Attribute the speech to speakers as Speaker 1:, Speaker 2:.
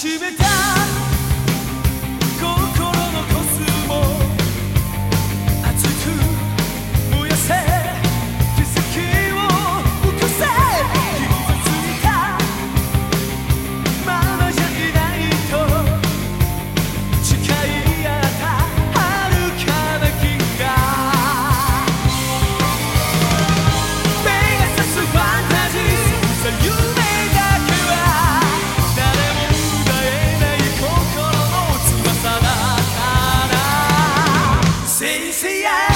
Speaker 1: 締めた see